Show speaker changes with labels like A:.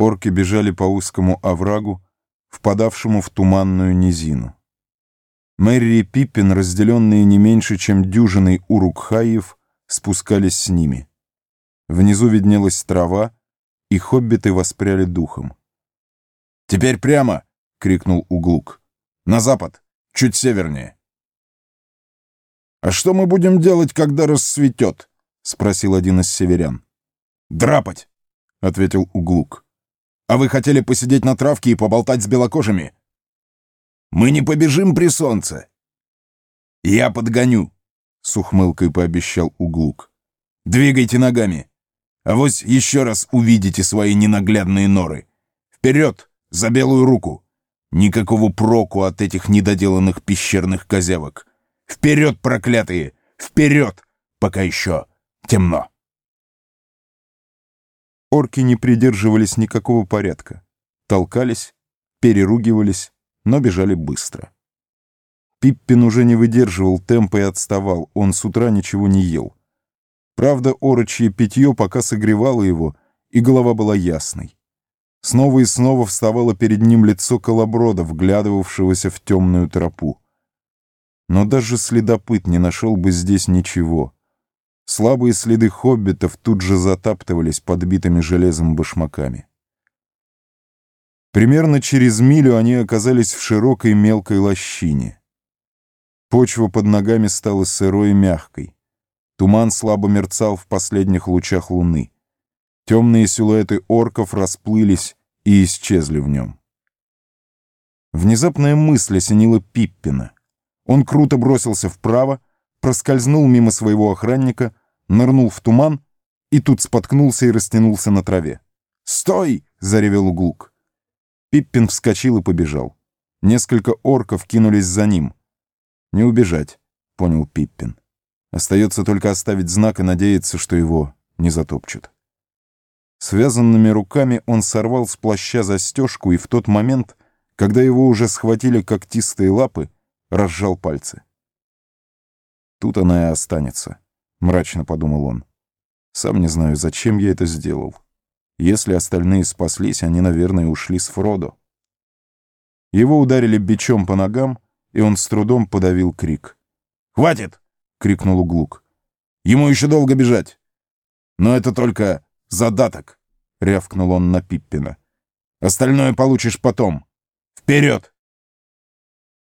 A: Орки бежали по узкому оврагу, впадавшему в туманную низину. Мэри и Пиппин, разделенные не меньше, чем дюжиной урукхаев, спускались с ними. Внизу виднелась трава, и хоббиты воспряли духом.
B: «Теперь прямо!» — крикнул Углук. «На запад, чуть севернее». «А что мы будем делать, когда рассветет?» — спросил один из северян. «Драпать!» — ответил Углук. «А вы хотели посидеть на травке и поболтать с белокожими?» «Мы не побежим при солнце!» «Я подгоню!» — с ухмылкой пообещал Углук. «Двигайте ногами! Авось еще раз увидите свои ненаглядные норы! Вперед, за белую руку! Никакого проку от этих недоделанных пещерных козявок! Вперед, проклятые! Вперед, пока еще темно!»
A: Орки не придерживались никакого порядка. Толкались, переругивались, но бежали быстро. Пиппин уже не выдерживал темпа и отставал, он с утра ничего не ел. Правда, орочье питье пока согревало его, и голова была ясной. Снова и снова вставало перед ним лицо колоброда, вглядывавшегося в темную тропу. Но даже следопыт не нашел бы здесь ничего. Слабые следы хоббитов тут же затаптывались подбитыми железом башмаками. Примерно через милю они оказались в широкой мелкой лощине. Почва под ногами стала сырой и мягкой. Туман слабо мерцал в последних лучах луны. Темные силуэты орков расплылись и исчезли в нем. Внезапная мысль осенила Пиппина. Он круто бросился вправо, проскользнул мимо своего охранника, нырнул в туман и тут споткнулся и растянулся на траве. «Стой!» — заревел Углук. Пиппин вскочил и побежал. Несколько орков кинулись за ним. «Не убежать», — понял Пиппин. Остается только оставить знак и надеяться, что его не затопчут. Связанными руками он сорвал с плаща застежку и в тот момент, когда его уже схватили когтистые лапы, разжал пальцы. «Тут она и останется», — мрачно подумал он. «Сам не знаю, зачем я это сделал. Если остальные спаслись, они, наверное, ушли с Фродо». Его ударили бичом по ногам, и он с трудом подавил крик.
B: «Хватит!» — крикнул Углук. «Ему еще долго бежать!» «Но это только задаток!» — рявкнул он на Пиппина. «Остальное получишь потом. Вперед!»